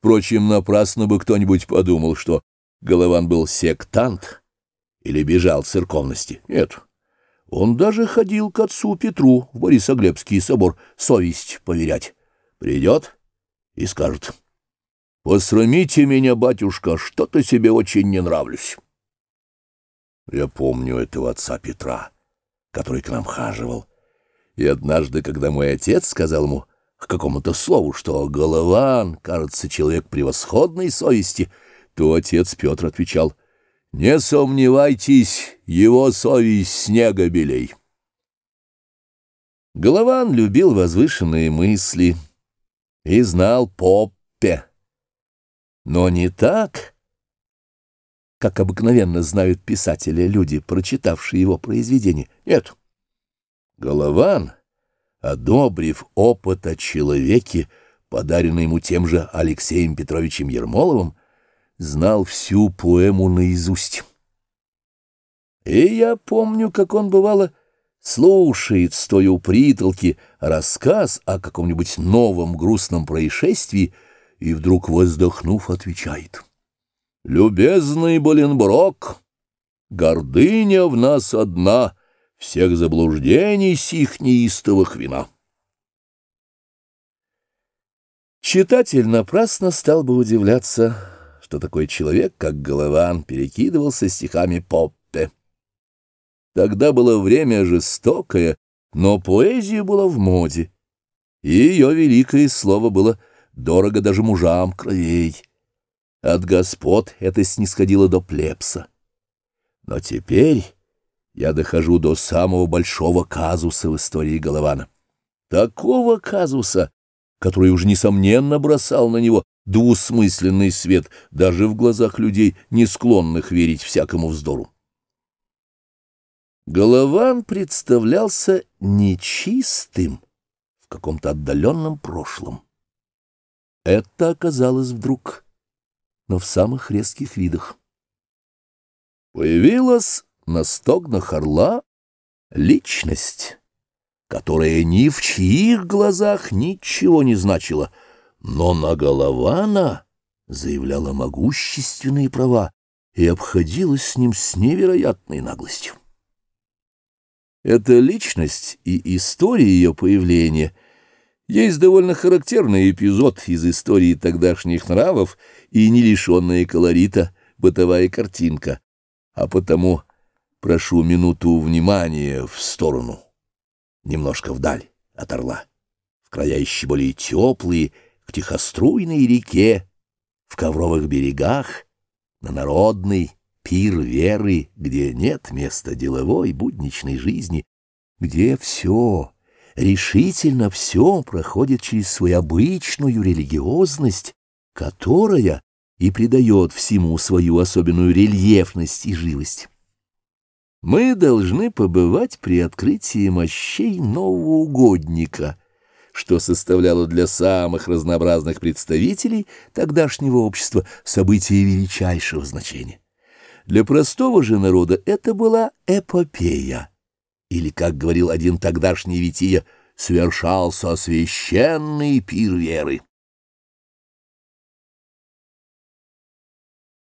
Впрочем, напрасно бы кто-нибудь подумал, что Голован был сектант или бежал церковности. Нет, он даже ходил к отцу Петру в Борисоглебский собор совесть поверять. Придет и скажет, «Посрамите меня, батюшка, что-то себе очень не нравлюсь». Я помню этого отца Петра, который к нам хаживал. И однажды, когда мой отец сказал ему к какому-то слову, что Голован, кажется, человек превосходной совести, то отец Петр отвечал, «Не сомневайтесь, его совесть снега белей». Голован любил возвышенные мысли и знал Поппе, но не так, как обыкновенно знают писатели люди, прочитавшие его произведение. Нет. Голован, одобрив опыт о человеке, подаренный ему тем же Алексеем Петровичем Ермоловым, знал всю поэму наизусть. И я помню, как он, бывало, слушает, стоя у притолки, рассказ о каком-нибудь новом грустном происшествии, и вдруг, воздохнув, отвечает — Любезный Боленброк, гордыня в нас одна, всех заблуждений сих неистовых вина. Читатель напрасно стал бы удивляться, что такой человек, как Голован, перекидывался стихами Поппе. Тогда было время жестокое, но поэзия была в моде, и ее великое слово было дорого даже мужам кровей. От господ это снисходило до плебса. Но теперь я дохожу до самого большого казуса в истории Голована. Такого казуса, который уже несомненно бросал на него двусмысленный свет даже в глазах людей, не склонных верить всякому вздору. Голован представлялся нечистым в каком-то отдаленном прошлом. Это оказалось вдруг но в самых резких видах. Появилась на стогнах орла личность, которая ни в чьих глазах ничего не значила, но на Голована заявляла могущественные права и обходилась с ним с невероятной наглостью. Эта личность и история ее появления — есть довольно характерный эпизод из истории тогдашних нравов и не лишенная колорита бытовая картинка, а потому прошу минуту внимания в сторону, немножко вдаль от орла, в края еще более теплые, к тихоструйной реке, в ковровых берегах, на народный пир веры, где нет места деловой будничной жизни, где все решительно все проходит через свою обычную религиозность, которая и придает всему свою особенную рельефность и живость. Мы должны побывать при открытии мощей нового угодника, что составляло для самых разнообразных представителей тогдашнего общества событие величайшего значения. Для простого же народа это была эпопея или, как говорил один тогдашний Вития, совершался священный пир веры.